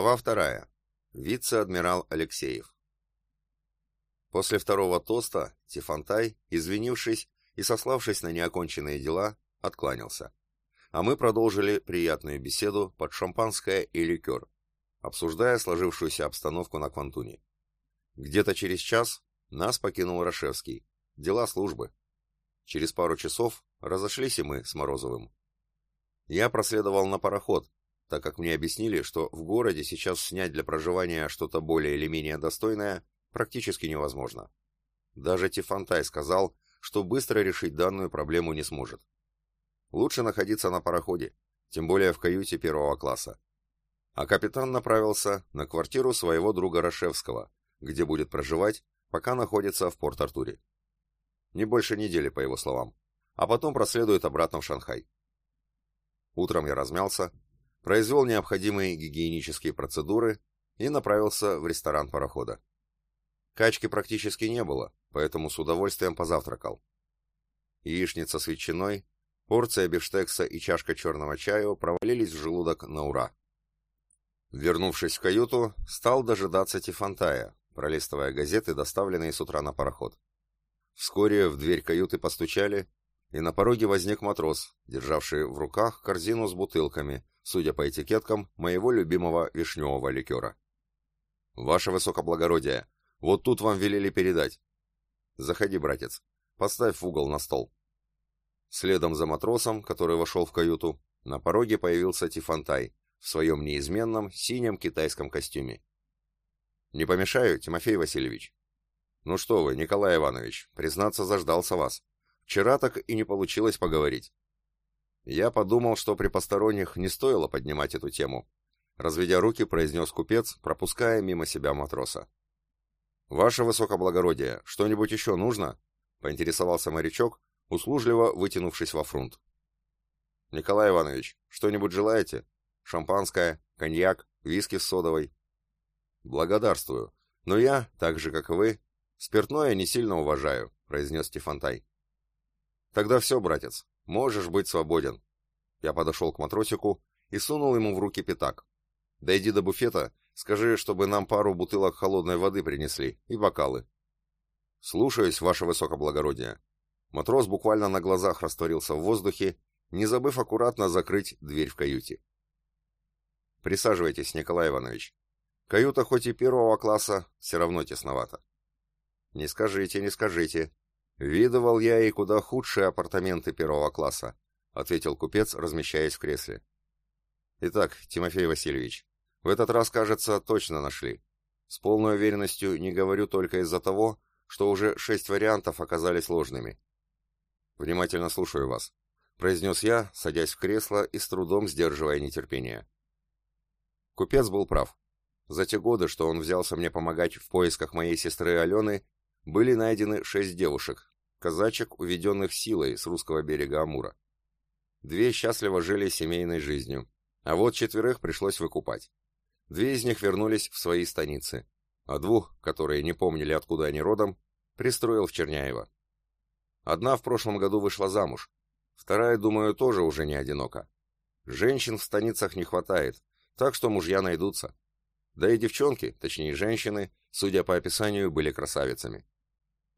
Глава вторая. Вице-адмирал Алексеев. После второго тоста Тифантай, извинившись и сославшись на неоконченные дела, откланялся. А мы продолжили приятную беседу под шампанское и ликер, обсуждая сложившуюся обстановку на Квантуне. Где-то через час нас покинул Рашевский. Дела службы. Через пару часов разошлись и мы с Морозовым. Я проследовал на пароход, так как мне объяснили, что в городе сейчас снять для проживания что-то более или менее достойное практически невозможно. Даже Тифантай сказал, что быстро решить данную проблему не сможет. Лучше находиться на пароходе, тем более в каюте первого класса. А капитан направился на квартиру своего друга Рашевского, где будет проживать, пока находится в Порт-Артуре. Не больше недели, по его словам, а потом проследует обратно в Шанхай. Утром я размялся, произвел необходимые гигиенические процедуры и направился в ресторан парохода. Качки практически не было, поэтому с удовольствием позавтракал. Яичница с ветчиной, порция бифштекса и чашка черного чаю провалились в желудок на ура. Вернувшись в каюту, стал дожидаться Тифантая, пролистывая газеты, доставленные с утра на пароход. Вскоре в дверь каюты постучали, и на пороге возник матрос, державший в руках корзину с бутылками, судя по этикеткам, моего любимого вишневого ликера. «Ваше высокоблагородие, вот тут вам велели передать». «Заходи, братец, поставь в угол на стол». Следом за матросом, который вошел в каюту, на пороге появился Тифантай в своем неизменном синем китайском костюме. «Не помешаю, Тимофей Васильевич?» «Ну что вы, Николай Иванович, признаться, заждался вас. Вчера так и не получилось поговорить. Я подумал, что при посторонних не стоило поднимать эту тему. Разведя руки, произнес купец, пропуская мимо себя матроса. «Ваше высокоблагородие, что-нибудь еще нужно?» — поинтересовался морячок, услужливо вытянувшись во фрунт. «Николай Иванович, что-нибудь желаете? Шампанское, коньяк, виски с содовой?» «Благодарствую, но я, так же как и вы, спиртное не сильно уважаю», — произнес Стефантай. «Тогда все, братец, можешь быть свободен». Я подошел к матросику и сунул ему в руки пятак. «Дойди до буфета, скажи, чтобы нам пару бутылок холодной воды принесли и бокалы». «Слушаюсь, ваше высокоблагородие». Матрос буквально на глазах растворился в воздухе, не забыв аккуратно закрыть дверь в каюте. «Присаживайтесь, Николай Иванович. Каюта хоть и первого класса, все равно тесновато». «Не скажите, не скажите. «Видывал я и куда худшие апартаменты первого класса», — ответил купец, размещаясь в кресле. «Итак, Тимофей Васильевич, в этот раз, кажется, точно нашли. С полной уверенностью не говорю только из-за того, что уже шесть вариантов оказались ложными». «Внимательно слушаю вас», — произнес я, садясь в кресло и с трудом сдерживая нетерпение. Купец был прав. За те годы, что он взялся мне помогать в поисках моей сестры Алены, были найдены шесть девушек, казачек, уведенных силой с русского берега Амура. Две счастливо жили семейной жизнью, а вот четверых пришлось выкупать. Две из них вернулись в свои станицы, а двух, которые не помнили, откуда они родом, пристроил в Черняево. Одна в прошлом году вышла замуж, вторая, думаю, тоже уже не одинока. Женщин в станицах не хватает, так что мужья найдутся. Да и девчонки, точнее женщины, судя по описанию, были красавицами.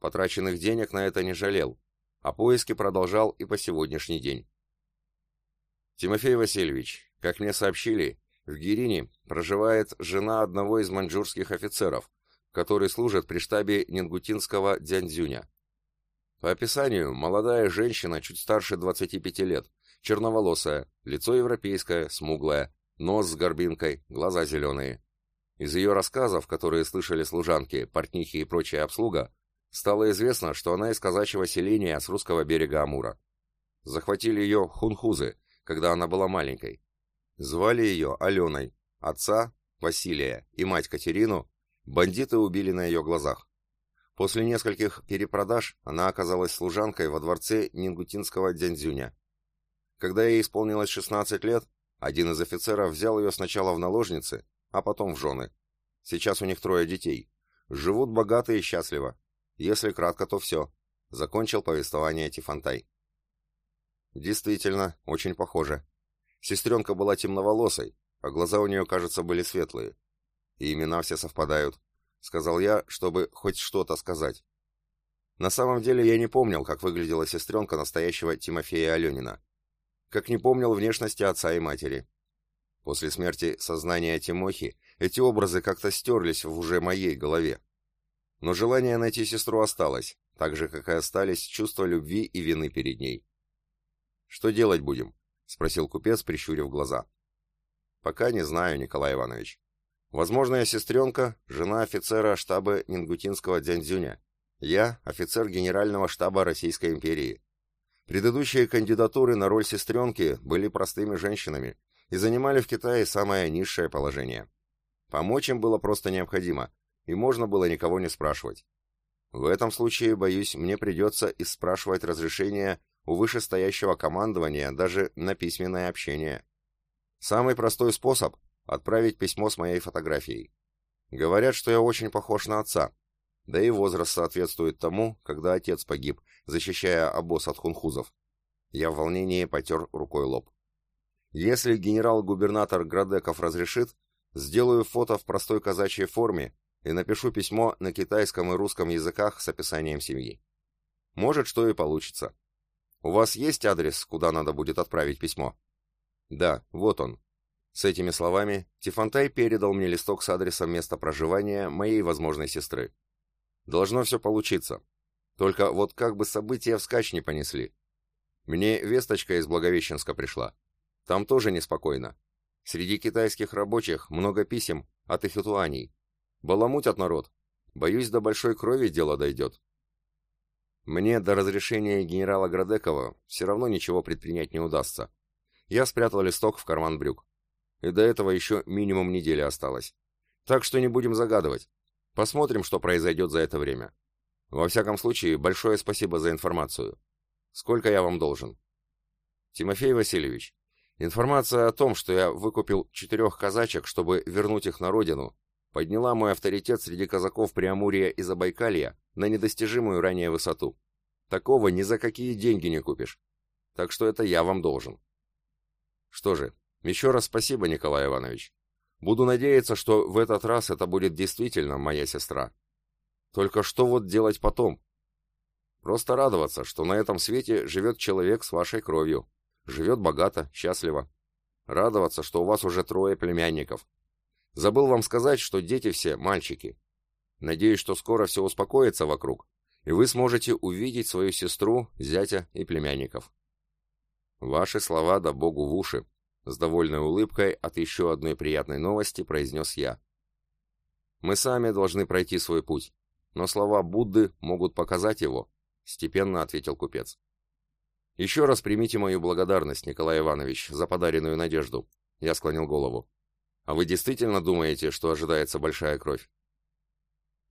Потраченных денег на это не жалел, а поиски продолжал и по сегодняшний день. Тимофей Васильевич, как мне сообщили, в Гирине проживает жена одного из маньчжурских офицеров, который служит при штабе Нингутинского Дзяньцзюня. По описанию, молодая женщина чуть старше 25 лет, черноволосая, лицо европейское, смуглое, нос с горбинкой, глаза зеленые. Из ее рассказов, которые слышали служанки, портнихи и прочая обслуга, Стало известно, что она из казачьего селения с русского берега Амура. Захватили ее хунхузы, когда она была маленькой. Звали ее Аленой, отца Василия и мать Катерину бандиты убили на ее глазах. После нескольких перепродаж она оказалась служанкой во дворце Нингутинского Дзяньцзюня. Когда ей исполнилось 16 лет, один из офицеров взял ее сначала в наложницы, а потом в жены. Сейчас у них трое детей. Живут богато и счастливо. Если кратко, то все. Закончил повествование Тифантай. Действительно, очень похоже. Сестренка была темноволосой, а глаза у нее, кажется, были светлые. И имена все совпадают, сказал я, чтобы хоть что-то сказать. На самом деле я не помнил, как выглядела сестренка настоящего Тимофея Аленина. Как не помнил внешности отца и матери. После смерти сознания Тимохи эти образы как-то стерлись в уже моей голове. Но желание найти сестру осталось, так же, как и остались чувства любви и вины перед ней. «Что делать будем?» — спросил купец, прищурив глаза. «Пока не знаю, Николай Иванович. Возможно, сестренка — жена офицера штаба Нингутинского Дзяньцзюня. Я — офицер генерального штаба Российской империи. Предыдущие кандидатуры на роль сестренки были простыми женщинами и занимали в Китае самое низшее положение. Помочь им было просто необходимо, и можно было никого не спрашивать. В этом случае, боюсь, мне придется и спрашивать разрешение у вышестоящего командования даже на письменное общение. Самый простой способ — отправить письмо с моей фотографией. Говорят, что я очень похож на отца, да и возраст соответствует тому, когда отец погиб, защищая обоз от хунхузов. Я в волнении потер рукой лоб. Если генерал-губернатор Градеков разрешит, сделаю фото в простой казачьей форме и напишу письмо на китайском и русском языках с описанием семьи. Может, что и получится. У вас есть адрес, куда надо будет отправить письмо? Да, вот он. С этими словами Тифантай передал мне листок с адресом места проживания моей возможной сестры. Должно все получиться. Только вот как бы события вскачь не понесли. Мне весточка из Благовещенска пришла. Там тоже неспокойно. Среди китайских рабочих много писем от ихитуаней, Баламутят народ. Боюсь, до большой крови дело дойдет. Мне до разрешения генерала Градекова все равно ничего предпринять не удастся. Я спрятал листок в карман брюк. И до этого еще минимум недели осталось. Так что не будем загадывать. Посмотрим, что произойдет за это время. Во всяком случае, большое спасибо за информацию. Сколько я вам должен? Тимофей Васильевич, информация о том, что я выкупил четырех казачек, чтобы вернуть их на родину, подняла мой авторитет среди казаков Преамурья и Забайкалья на недостижимую ранее высоту. Такого ни за какие деньги не купишь. Так что это я вам должен. Что же, еще раз спасибо, Николай Иванович. Буду надеяться, что в этот раз это будет действительно моя сестра. Только что вот делать потом? Просто радоваться, что на этом свете живет человек с вашей кровью. Живет богато, счастливо. Радоваться, что у вас уже трое племянников, Забыл вам сказать, что дети все мальчики. Надеюсь, что скоро все успокоится вокруг, и вы сможете увидеть свою сестру, зятя и племянников. Ваши слова да богу в уши, с довольной улыбкой от еще одной приятной новости произнес я. Мы сами должны пройти свой путь, но слова Будды могут показать его, степенно ответил купец. Еще раз примите мою благодарность, Николай Иванович, за подаренную надежду. Я склонил голову. А вы действительно думаете, что ожидается большая кровь?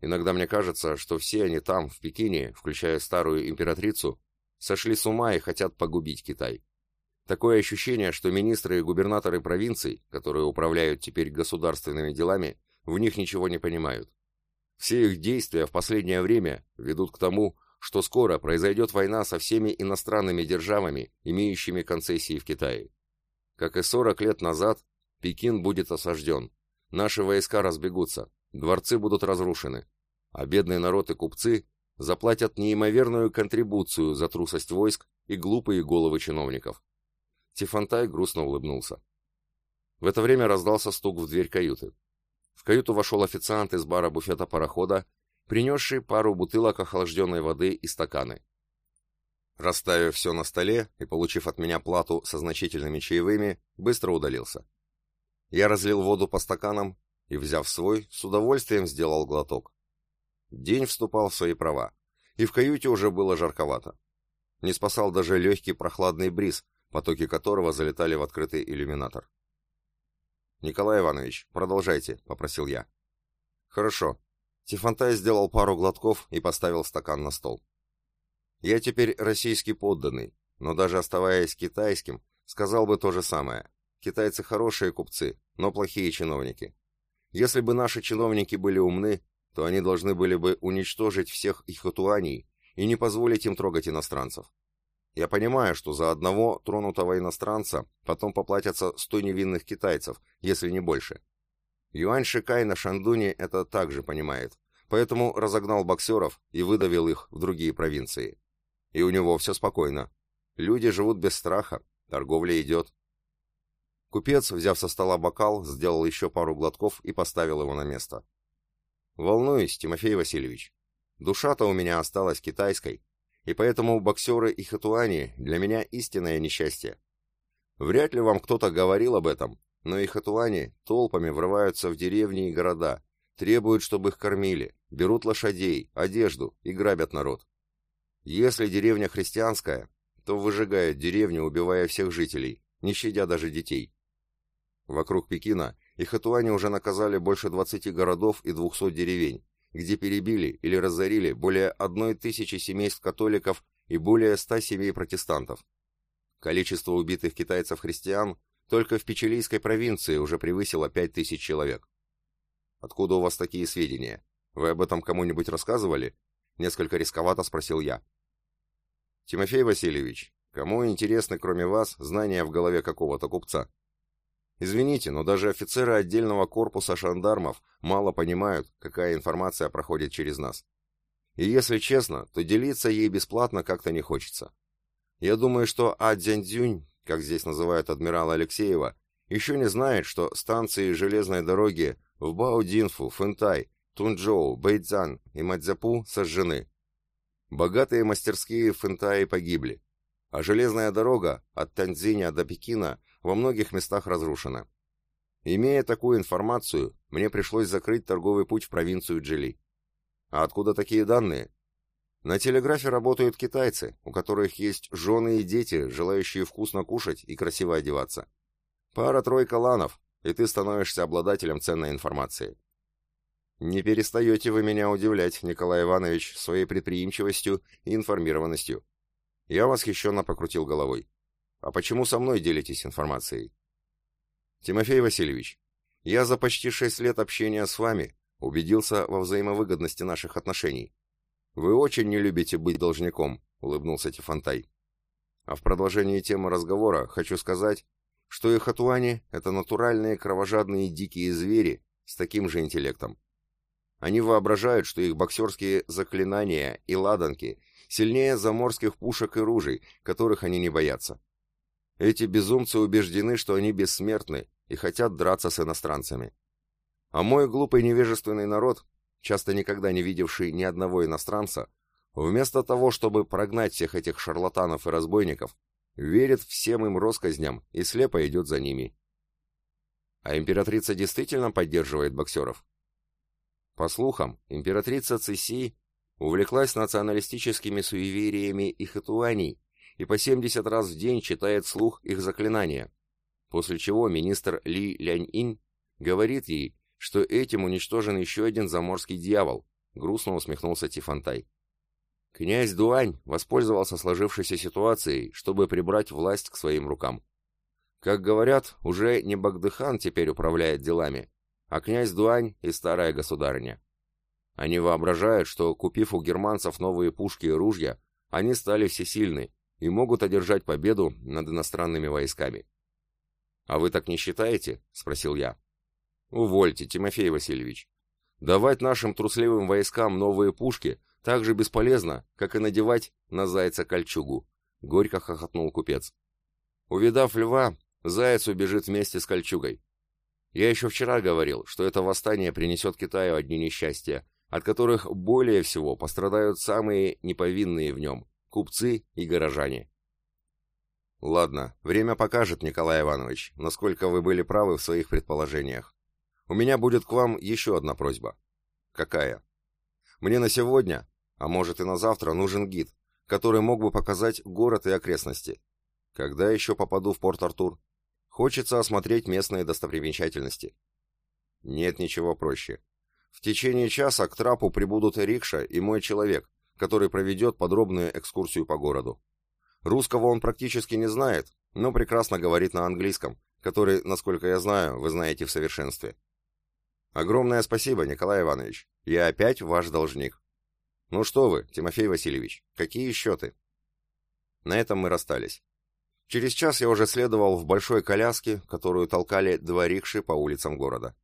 Иногда мне кажется, что все они там, в Пекине, включая старую императрицу, сошли с ума и хотят погубить Китай. Такое ощущение, что министры и губернаторы провинций, которые управляют теперь государственными делами, в них ничего не понимают. Все их действия в последнее время ведут к тому, что скоро произойдет война со всеми иностранными державами, имеющими концессии в Китае. Как и 40 лет назад, Пекин будет осажден. Наши войска разбегутся. Дворцы будут разрушены. А бедный народ и купцы заплатят неимоверную контрибуцию за трусость войск и глупые головы чиновников. Тифантай грустно улыбнулся. В это время раздался стук в дверь каюты. В каюту вошел официант из бара буфета парохода, принесший пару бутылок охлажденной воды и стаканы. Расставив все на столе и получив от меня плату со значительными чаевыми, быстро удалился. Я разлил воду по стаканам и, взяв свой, с удовольствием сделал глоток. День вступал в свои права, и в каюте уже было жарковато. Не спасал даже легкий прохладный бриз, потоки которого залетали в открытый иллюминатор. «Николай Иванович, продолжайте», — попросил я. «Хорошо». Тифантай сделал пару глотков и поставил стакан на стол. «Я теперь российский подданный, но даже оставаясь китайским, сказал бы то же самое. Китайцы хорошие купцы, но плохие чиновники. Если бы наши чиновники были умны, то они должны были бы уничтожить всех их хатуаней и не позволить им трогать иностранцев. Я понимаю, что за одного тронутого иностранца потом поплатятся сто невинных китайцев, если не больше. Юань Шикай на Шандуне это также понимает, поэтому разогнал боксеров и выдавил их в другие провинции. И у него все спокойно. Люди живут без страха, торговля идет. Купец, взяв со стола бокал, сделал еще пару глотков и поставил его на место. «Волнуюсь, Тимофей Васильевич. Душа-то у меня осталась китайской, и поэтому боксеры и хатуани для меня истинное несчастье. Вряд ли вам кто-то говорил об этом, но и хатуани толпами врываются в деревни и города, требуют, чтобы их кормили, берут лошадей, одежду и грабят народ. Если деревня христианская, то выжигают деревню, убивая всех жителей, не щадя даже детей. Вокруг Пекина и хатуани уже наказали больше 20 городов и 200 деревень, где перебили или разорили более одной тысячи семейств католиков и более ста семей протестантов. Количество убитых китайцев-христиан только в Печилийской провинции уже превысило пять тысяч человек. Откуда у вас такие сведения? Вы об этом кому-нибудь рассказывали? Несколько рисковато спросил я. Тимофей Васильевич, кому интересны, кроме вас, знания в голове какого-то купца? Извините, но даже офицеры отдельного корпуса шандармов мало понимают, какая информация проходит через нас. И если честно, то делиться ей бесплатно как-то не хочется. Я думаю, что А Дзяньцзюнь, как здесь называют адмирала Алексеева, еще не знает, что станции железной дороги в Баодинфу, Фэнтай, Тунчжоу, Бэйцзан и Мадзяпу сожжены. Богатые мастерские в Фэнтае погибли, а железная дорога от Танзиня до Пекина во многих местах разрушена. Имея такую информацию, мне пришлось закрыть торговый путь в провинцию Джили. А откуда такие данные? На телеграфе работают китайцы, у которых есть жены и дети, желающие вкусно кушать и красиво одеваться. Пара-тройка ланов, и ты становишься обладателем ценной информации. Не перестаете вы меня удивлять, Николай Иванович, своей предприимчивостью и информированностью. Я восхищенно покрутил головой. А почему со мной делитесь информацией? Тимофей Васильевич, я за почти шесть лет общения с вами убедился во взаимовыгодности наших отношений. Вы очень не любите быть должником, улыбнулся Тифантай. А в продолжении темы разговора хочу сказать, что и хатуани — это натуральные кровожадные дикие звери с таким же интеллектом. Они воображают, что их боксерские заклинания и ладанки сильнее заморских пушек и ружей, которых они не боятся. Эти безумцы убеждены, что они бессмертны и хотят драться с иностранцами. А мой глупый невежественный народ, часто никогда не видевший ни одного иностранца, вместо того, чтобы прогнать всех этих шарлатанов и разбойников, верит всем им россказням и слепо идет за ними. А императрица действительно поддерживает боксеров? По слухам, императрица Циси увлеклась националистическими суевериями и хатуаней и по 70 раз в день читает слух их заклинания, после чего министр Ли Лянь-Инь говорит ей, что этим уничтожен еще один заморский дьявол, грустно усмехнулся Тифантай. Князь Дуань воспользовался сложившейся ситуацией, чтобы прибрать власть к своим рукам. Как говорят, уже не Багдыхан теперь управляет делами, а князь Дуань и старая государыня. Они воображают, что, купив у германцев новые пушки и ружья, они стали всесильны и могут одержать победу над иностранными войсками. «А вы так не считаете?» — спросил я. «Увольте, Тимофей Васильевич. Давать нашим трусливым войскам новые пушки так же бесполезно, как и надевать на зайца кольчугу», — горько хохотнул купец. Увидав льва, заяц убежит вместе с кольчугой. Я еще вчера говорил, что это восстание принесет Китаю одни несчастья, от которых более всего пострадают самые неповинные в нем купцы и горожане. Ладно, время покажет, Николай Иванович, насколько вы были правы в своих предположениях. У меня будет к вам еще одна просьба. Какая? Мне на сегодня, а может и на завтра, нужен гид, который мог бы показать город и окрестности. Когда еще попаду в Порт-Артур? Хочется осмотреть местные достопримечательности. Нет ничего проще. В течение часа к трапу прибудут Рикша и мой человек, который проведет подробную экскурсию по городу. Русского он практически не знает, но прекрасно говорит на английском, который, насколько я знаю, вы знаете в совершенстве. Огромное спасибо, Николай Иванович. Я опять ваш должник. Ну что вы, Тимофей Васильевич, какие счеты? На этом мы расстались. Через час я уже следовал в большой коляске, которую толкали два рикши по улицам города.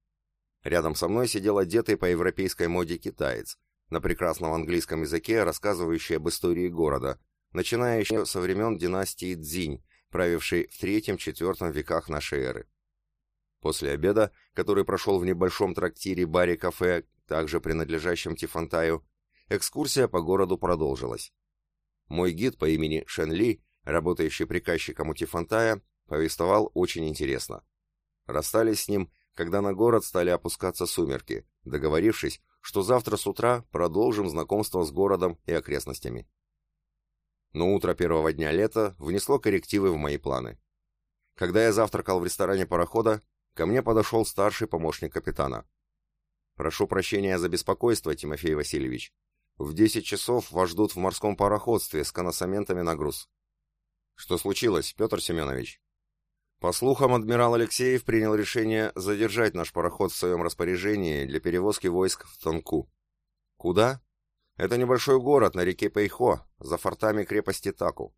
Рядом со мной сидел одетый по европейской моде китаец, на прекрасном английском языке рассказывающий об истории города, начиная еще со времен династии Цзинь, правившей в третьем-четвертом веках нашей эры. После обеда, который прошел в небольшом трактире-баре-кафе, также принадлежащем Тифантаю, экскурсия по городу продолжилась. Мой гид по имени Шен Ли, работающий приказчиком у Тифантая, повествовал очень интересно. Расстались с ним, когда на город стали опускаться сумерки, договорившись, что завтра с утра продолжим знакомство с городом и окрестностями. Но утро первого дня лета внесло коррективы в мои планы. Когда я завтракал в ресторане парохода, ко мне подошел старший помощник капитана. «Прошу прощения за беспокойство, Тимофей Васильевич. В 10 часов вас ждут в морском пароходстве с коносаментами на груз». «Что случилось, Петр Семенович?» По слухам, адмирал Алексеев принял решение задержать наш пароход в своем распоряжении для перевозки войск в Танку. Куда? Это небольшой город на реке Пейхо, за фортами крепости Таку.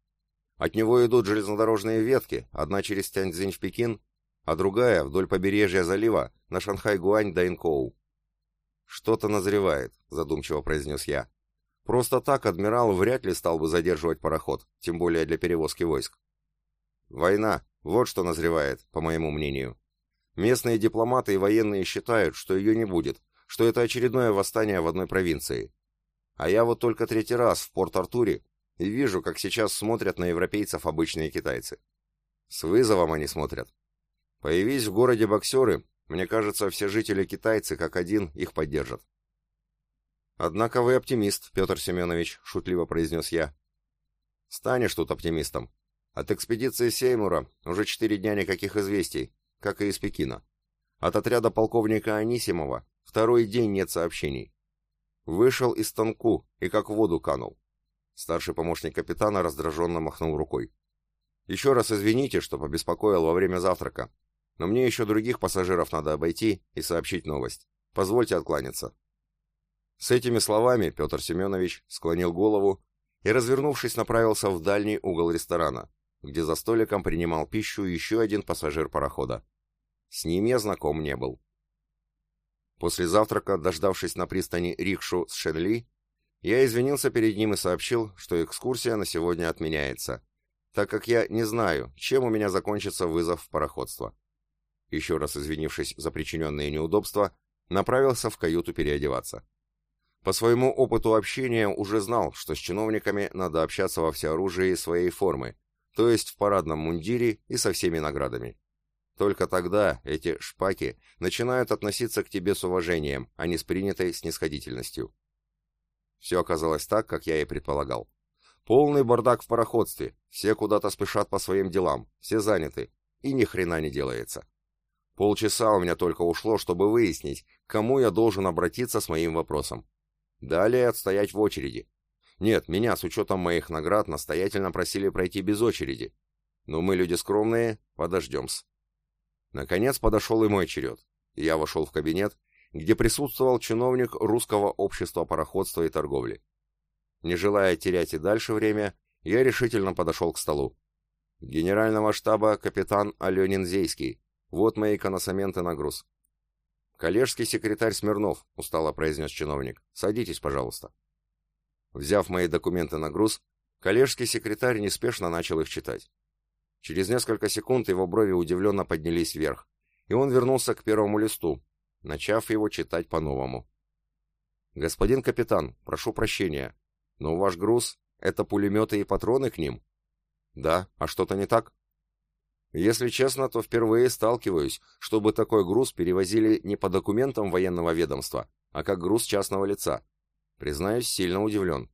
От него идут железнодорожные ветки, одна через Тяньцзинь в Пекин, а другая вдоль побережья залива на Шанхай-Гуань до Инкоу. «Что-то назревает», — задумчиво произнес я. «Просто так адмирал вряд ли стал бы задерживать пароход, тем более для перевозки войск». «Война», вот что назревает, по моему мнению. Местные дипломаты и военные считают, что ее не будет, что это очередное восстание в одной провинции. А я вот только третий раз в Порт-Артуре и вижу, как сейчас смотрят на европейцев обычные китайцы. С вызовом они смотрят. Появись в городе боксеры, мне кажется, все жители китайцы как один их поддержат. «Однако вы оптимист, Петр Семенович», — шутливо произнес я. «Станешь тут оптимистом. От экспедиции Сеймура уже четыре дня никаких известий, как и из Пекина. От отряда полковника Анисимова второй день нет сообщений. Вышел из Танку и как в воду канул. Старший помощник капитана раздраженно махнул рукой. «Еще раз извините, что побеспокоил во время завтрака, но мне еще других пассажиров надо обойти и сообщить новость. Позвольте откланяться». С этими словами Петр Семенович склонил голову и, развернувшись, направился в дальний угол ресторана, где за столиком принимал пищу еще один пассажир парохода. С ним я знаком не был. После завтрака, дождавшись на пристани рикшу с Шенли, я извинился перед ним и сообщил, что экскурсия на сегодня отменяется, так как я не знаю, чем у меня закончится вызов в пароходство. Еще раз извинившись за причиненные неудобства, направился в каюту переодеваться. По своему опыту общения уже знал, что с чиновниками надо общаться во всеоружии своей формы, то есть в парадном мундире и со всеми наградами. Только тогда эти шпаки начинают относиться к тебе с уважением, а не с принятой снисходительностью. Все оказалось так, как я и предполагал. Полный бардак в пароходстве, все куда-то спешат по своим делам, все заняты, и ни хрена не делается. Полчаса у меня только ушло, чтобы выяснить, к кому я должен обратиться с моим вопросом. Далее отстоять в очереди. Нет, меня с учетом моих наград настоятельно просили пройти без очереди. Но мы люди скромные, подождем-с. Наконец подошел и мой черед. Я вошел в кабинет, где присутствовал чиновник Русского общества пароходства и торговли. Не желая терять и дальше время, я решительно подошел к столу. Генерального штаба капитан Аленин Зейский. Вот мои коносаменты на груз. «Коллежский секретарь Смирнов», — устало произнес чиновник. «Садитесь, пожалуйста». Взяв мои документы на груз, коллежский секретарь неспешно начал их читать. Через несколько секунд его брови удивленно поднялись вверх, и он вернулся к первому листу, начав его читать по-новому. «Господин капитан, прошу прощения, но ваш груз — это пулеметы и патроны к ним?» «Да, а что-то не так?» «Если честно, то впервые сталкиваюсь, чтобы такой груз перевозили не по документам военного ведомства, а как груз частного лица. Признаюсь, сильно удивлен.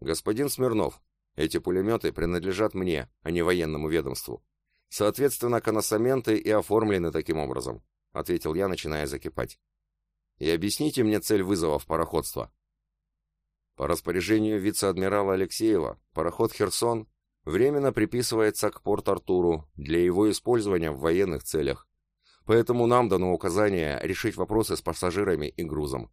Господин Смирнов, эти пулеметы принадлежат мне, а не военному ведомству. Соответственно, коносаменты и оформлены таким образом, ответил я, начиная закипать. И объясните мне цель вызова в пароходство. По распоряжению вице-адмирала Алексеева, пароход «Херсон» временно приписывается к Порт-Артуру для его использования в военных целях. Поэтому нам дано указание решить вопросы с пассажирами и грузом.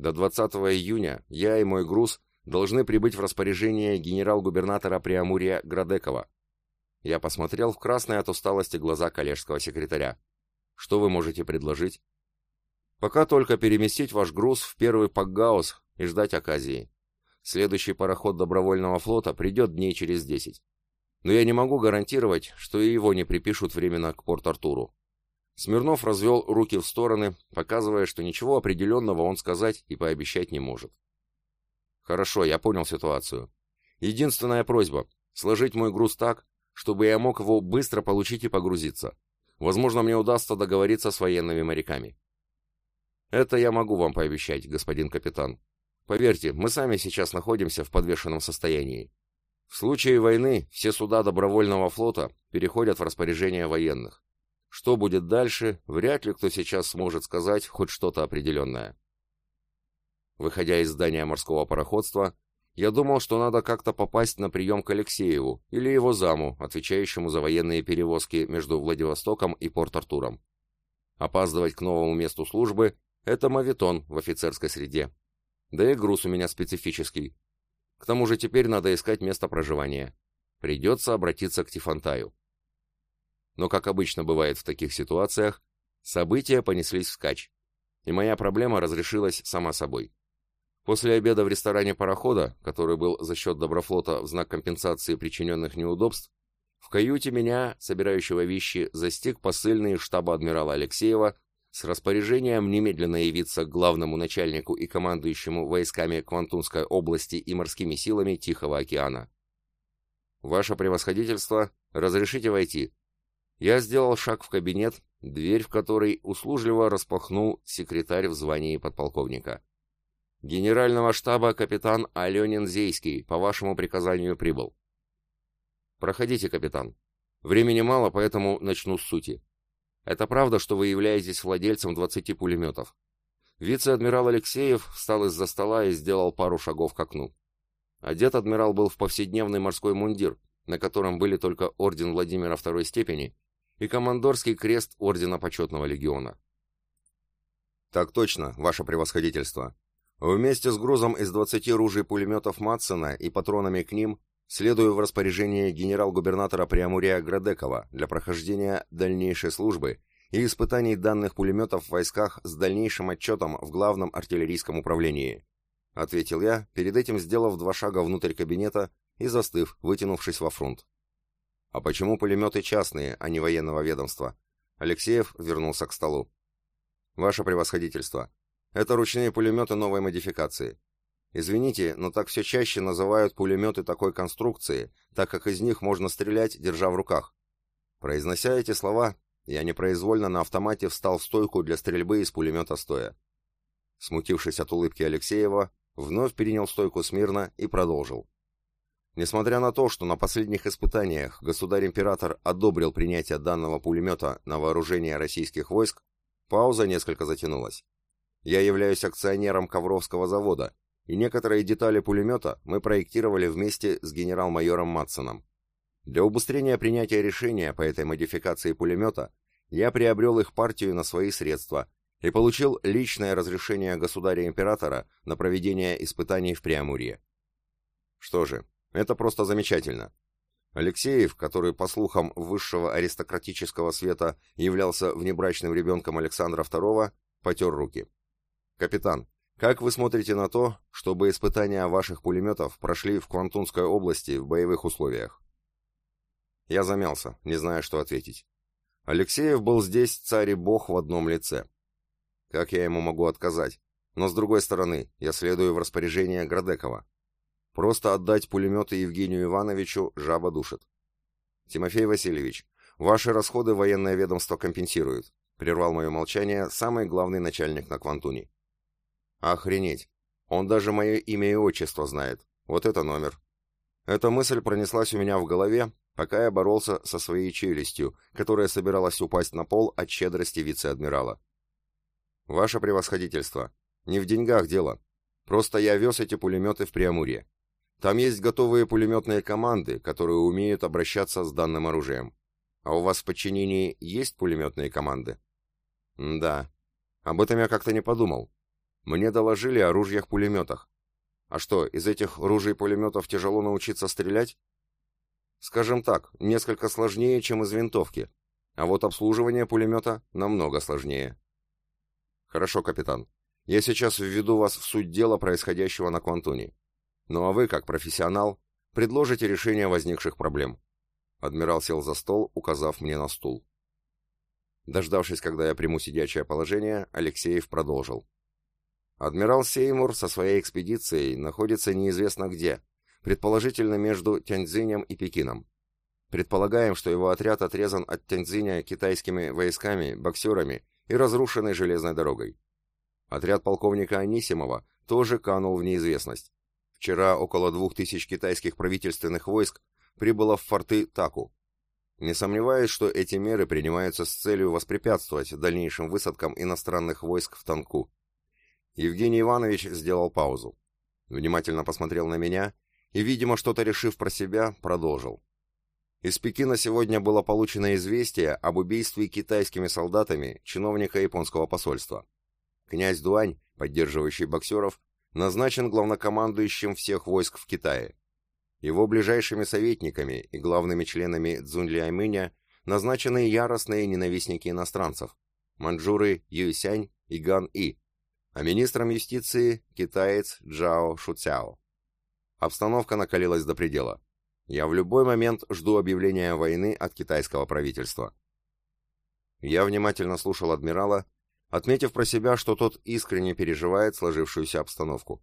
До 20 июня я и мой груз должны прибыть в распоряжение генерал-губернатора Преамурья Градекова. Я посмотрел в красные от усталости глаза коллежского секретаря. Что вы можете предложить? Пока только переместить ваш груз в первый Пакгаус и ждать оказии. Следующий пароход добровольного флота придет дней через десять. Но я не могу гарантировать, что и его не припишут временно к Порт-Артуру. Смирнов развел руки в стороны, показывая, что ничего определенного он сказать и пообещать не может. Хорошо, я понял ситуацию. Единственная просьба — сложить мой груз так, чтобы я мог его быстро получить и погрузиться. Возможно, мне удастся договориться с военными моряками. Это я могу вам пообещать, господин капитан. Поверьте, мы сами сейчас находимся в подвешенном состоянии. В случае войны все суда добровольного флота переходят в распоряжение военных. Что будет дальше, вряд ли кто сейчас сможет сказать хоть что-то определенное. Выходя из здания морского пароходства, я думал, что надо как-то попасть на прием к Алексееву или его заму, отвечающему за военные перевозки между Владивостоком и Порт-Артуром. Опаздывать к новому месту службы – это мавитон в офицерской среде. Да и груз у меня специфический. К тому же теперь надо искать место проживания. Придется обратиться к Тифантаю но, как обычно бывает в таких ситуациях, события понеслись вскачь, и моя проблема разрешилась сама собой. После обеда в ресторане парохода, который был за счет Доброфлота в знак компенсации причиненных неудобств, в каюте меня, собирающего вещи, застиг посыльный штаба адмирала Алексеева с распоряжением немедленно явиться к главному начальнику и командующему войсками Квантунской области и морскими силами Тихого океана. «Ваше превосходительство, разрешите войти», я сделал шаг в кабинет, дверь в который услужливо распахнул секретарь в звании подполковника. «Генерального штаба капитан Аленин Зейский по вашему приказанию прибыл». «Проходите, капитан. Времени мало, поэтому начну с сути. Это правда, что вы являетесь владельцем 20 пулеметов?» Вице-адмирал Алексеев встал из-за стола и сделал пару шагов к окну. Одет адмирал был в повседневный морской мундир, на котором были только орден Владимира второй степени и командорский крест Ордена Почетного Легиона. «Так точно, ваше превосходительство. Вместе с грузом из 20 ружей пулеметов Матсена и патронами к ним следую в распоряжение генерал-губернатора Преамурия Градекова для прохождения дальнейшей службы и испытаний данных пулеметов в войсках с дальнейшим отчетом в Главном артиллерийском управлении», — ответил я, перед этим сделав два шага внутрь кабинета и застыв, вытянувшись во фронт. А почему пулеметы частные, а не военного ведомства? Алексеев вернулся к столу. Ваше превосходительство, это ручные пулеметы новой модификации. Извините, но так все чаще называют пулеметы такой конструкции, так как из них можно стрелять, держа в руках. Произнося эти слова, я непроизвольно на автомате встал в стойку для стрельбы из пулемета стоя. Смутившись от улыбки Алексеева, вновь перенял стойку смирно и продолжил. Несмотря на то, что на последних испытаниях государь-император одобрил принятие данного пулемета на вооружение российских войск, пауза несколько затянулась. Я являюсь акционером Ковровского завода, и некоторые детали пулемета мы проектировали вместе с генерал-майором Матсоном. Для убыстрения принятия решения по этой модификации пулемета я приобрел их партию на свои средства и получил личное разрешение государя-императора на проведение испытаний в Преамурье. Что же, это просто замечательно. Алексеев, который, по слухам высшего аристократического света, являлся внебрачным ребенком Александра II, потер руки. «Капитан, как вы смотрите на то, чтобы испытания ваших пулеметов прошли в Квантунской области в боевых условиях?» Я замялся, не зная, что ответить. Алексеев был здесь царь и бог в одном лице. Как я ему могу отказать? Но с другой стороны, я следую в распоряжение Градекова. Просто отдать пулеметы Евгению Ивановичу жаба душит. Тимофей Васильевич, ваши расходы военное ведомство компенсирует, прервал мое молчание самый главный начальник на Квантуне. Охренеть! Он даже мое имя и отчество знает. Вот это номер. Эта мысль пронеслась у меня в голове, пока я боролся со своей челюстью, которая собиралась упасть на пол от щедрости вице-адмирала. Ваше превосходительство, не в деньгах дело. Просто я вез эти пулеметы в Преамурье. Там есть готовые пулеметные команды, которые умеют обращаться с данным оружием. А у вас в подчинении есть пулеметные команды? Да. Об этом я как-то не подумал. Мне доложили о ружьях-пулеметах. А что, из этих ружей пулеметов тяжело научиться стрелять? Скажем так, несколько сложнее, чем из винтовки. А вот обслуживание пулемета намного сложнее. Хорошо, капитан. Я сейчас введу вас в суть дела, происходящего на Квантуне. Ну а вы, как профессионал, предложите решение возникших проблем. Адмирал сел за стол, указав мне на стул. Дождавшись, когда я приму сидячее положение, Алексеев продолжил. Адмирал Сеймур со своей экспедицией находится неизвестно где, предположительно между Тяньцзинем и Пекином. Предполагаем, что его отряд отрезан от Тяньцзиня китайскими войсками, боксерами и разрушенной железной дорогой. Отряд полковника Анисимова тоже канул в неизвестность. Вчера около двух тысяч китайских правительственных войск прибыло в форты Таку. Не сомневаюсь, что эти меры принимаются с целью воспрепятствовать дальнейшим высадкам иностранных войск в Танку. Евгений Иванович сделал паузу. Внимательно посмотрел на меня и, видимо, что-то решив про себя, продолжил. Из Пекина сегодня было получено известие об убийстве китайскими солдатами чиновника японского посольства. Князь Дуань, поддерживающий боксеров, назначен главнокомандующим всех войск в Китае. Его ближайшими советниками и главными членами Цзуньляймыня назначены яростные ненавистники иностранцев – маньчжуры Юйсянь и Ган И, а министром юстиции – китаец Джао Шуцяо. Обстановка накалилась до предела. Я в любой момент жду объявления войны от китайского правительства. Я внимательно слушал адмирала, отметив про себя, что тот искренне переживает сложившуюся обстановку.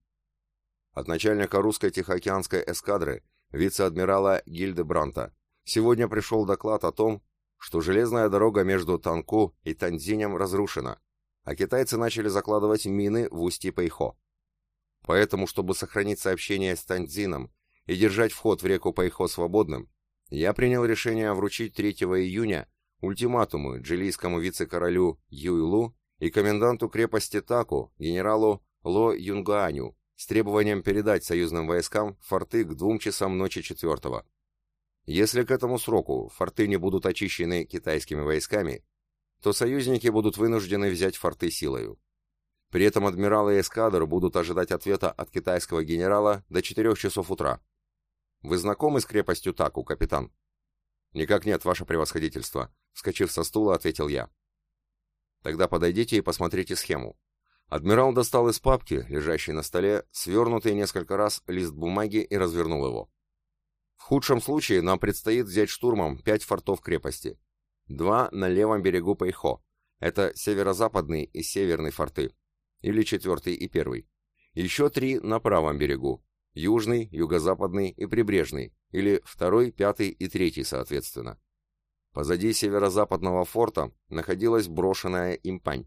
От начальника русской Тихоокеанской эскадры, вице-адмирала Гильды Бранта, сегодня пришел доклад о том, что железная дорога между Танку и Танзинем разрушена, а китайцы начали закладывать мины в устье Пэйхо. Поэтому, чтобы сохранить сообщение с Танзином и держать вход в реку Пайхо свободным, я принял решение вручить 3 июня ультиматумы джилийскому вице-королю Юйлу и коменданту крепости Таку, генералу Ло Юнгааню, с требованием передать союзным войскам форты к двум часам ночи 4 -го. Если к этому сроку форты не будут очищены китайскими войсками, то союзники будут вынуждены взять форты силою. При этом адмиралы эскадр будут ожидать ответа от китайского генерала до 4 часов утра, вы знакомы с крепостью Таку, капитан? Никак нет, ваше превосходительство, вскочив со стула, ответил я. Тогда подойдите и посмотрите схему. Адмирал достал из папки, лежащей на столе, свернутый несколько раз лист бумаги и развернул его. В худшем случае нам предстоит взять штурмом пять фортов крепости. Два на левом берегу Пайхо. Это северо-западный и северный форты. Или четвертый и первый. Еще три на правом берегу южный, юго-западный и прибрежный, или второй, пятый и третий соответственно. Позади северо-западного форта находилась брошенная импань.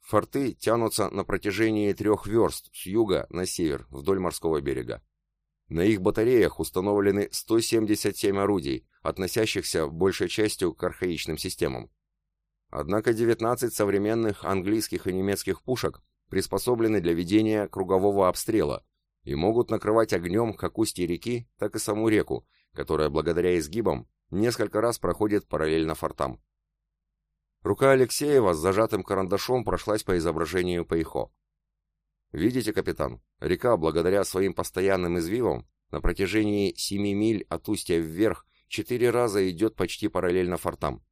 Форты тянутся на протяжении трех верст с юга на север, вдоль морского берега. На их батареях установлены 177 орудий, относящихся большей частью к архаичным системам. Однако 19 современных английских и немецких пушек приспособлены для ведения кругового обстрела, и могут накрывать огнем как устье реки, так и саму реку, которая благодаря изгибам несколько раз проходит параллельно фортам. Рука Алексеева с зажатым карандашом прошлась по изображению Пейхо. Видите, капитан, река, благодаря своим постоянным извивам, на протяжении 7 миль от устья вверх четыре раза идет почти параллельно фортам.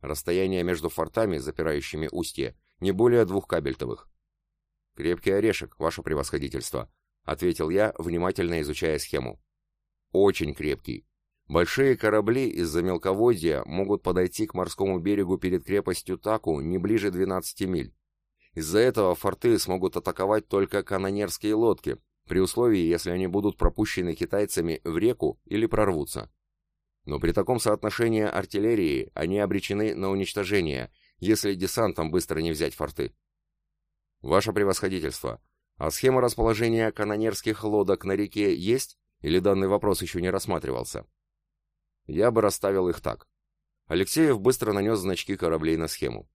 Расстояние между фортами, запирающими устье, не более двух кабельтовых. Крепкий орешек, ваше превосходительство, ответил я, внимательно изучая схему. Очень крепкий. Большие корабли из-за мелководья могут подойти к морскому берегу перед крепостью Таку не ближе 12 миль. Из-за этого форты смогут атаковать только канонерские лодки, при условии, если они будут пропущены китайцами в реку или прорвутся. Но при таком соотношении артиллерии они обречены на уничтожение, если десантом быстро не взять форты. Ваше превосходительство, а схема расположения канонерских лодок на реке есть, или данный вопрос еще не рассматривался? Я бы расставил их так. Алексеев быстро нанес значки кораблей на схему.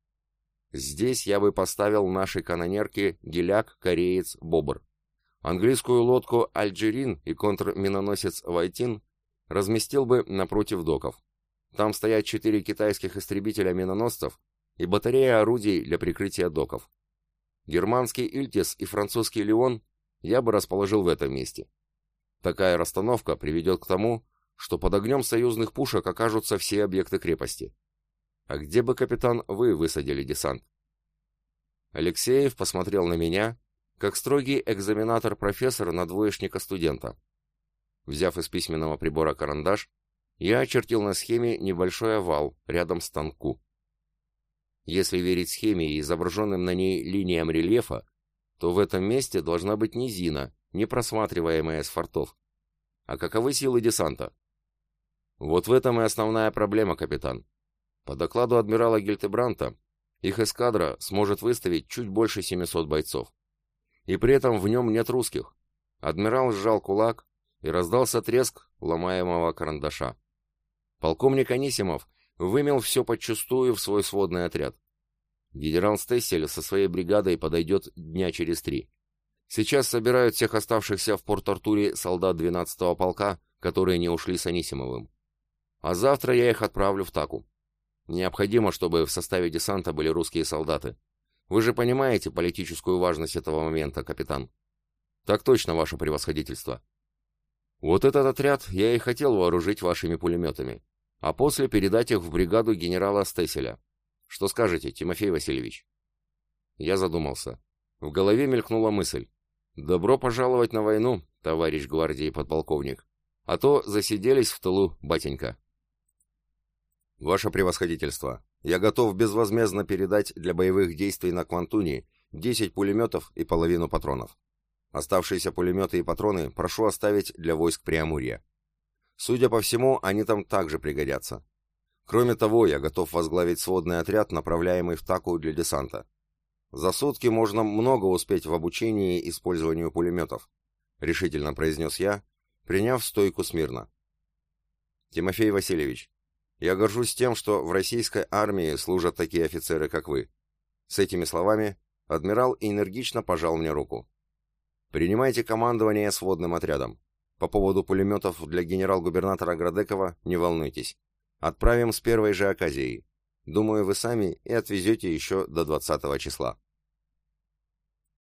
Здесь я бы поставил наши канонерки «Геляк», «Кореец», «Бобр». Английскую лодку «Альджирин» и контрминоносец «Вайтин» разместил бы напротив доков. Там стоят четыре китайских истребителя-миноносцев и батарея орудий для прикрытия доков. Германский Ильтис и французский Леон я бы расположил в этом месте. Такая расстановка приведет к тому, что под огнем союзных пушек окажутся все объекты крепости. А где бы, капитан, вы высадили десант? Алексеев посмотрел на меня, как строгий экзаменатор-профессор на двоечника-студента. Взяв из письменного прибора карандаш, я очертил на схеме небольшой овал рядом с танку. Если верить схеме и изображенным на ней линиям рельефа, то в этом месте должна быть низина, не просматриваемая с фортов. А каковы силы десанта? Вот в этом и основная проблема, капитан. По докладу адмирала Гильтебранта, их эскадра сможет выставить чуть больше 700 бойцов. И при этом в нем нет русских. Адмирал сжал кулак, и раздался треск ломаемого карандаша. Полковник Анисимов вымел все подчистую в свой сводный отряд. Генерал Стессель со своей бригадой подойдет дня через три. Сейчас собирают всех оставшихся в Порт-Артуре солдат 12-го полка, которые не ушли с Анисимовым. А завтра я их отправлю в Таку. Необходимо, чтобы в составе десанта были русские солдаты. Вы же понимаете политическую важность этого момента, капитан? Так точно, ваше превосходительство. Вот этот отряд я и хотел вооружить вашими пулеметами, а после передать их в бригаду генерала Стеселя. Что скажете, Тимофей Васильевич? Я задумался. В голове мелькнула мысль. Добро пожаловать на войну, товарищ гвардии подполковник. А то засиделись в тылу, батенька. Ваше превосходительство, я готов безвозмездно передать для боевых действий на Квантуне 10 пулеметов и половину патронов. Оставшиеся пулеметы и патроны прошу оставить для войск Преамурья. Судя по всему, они там также пригодятся. Кроме того, я готов возглавить сводный отряд, направляемый в Таку для десанта. За сутки можно много успеть в обучении использованию пулеметов, решительно произнес я, приняв стойку смирно. Тимофей Васильевич, я горжусь тем, что в российской армии служат такие офицеры, как вы. С этими словами адмирал энергично пожал мне руку. Принимайте командование сводным отрядом. По поводу пулеметов для генерал-губернатора Градекова не волнуйтесь. Отправим с первой же оказией. Думаю, вы сами и отвезете еще до 20 числа.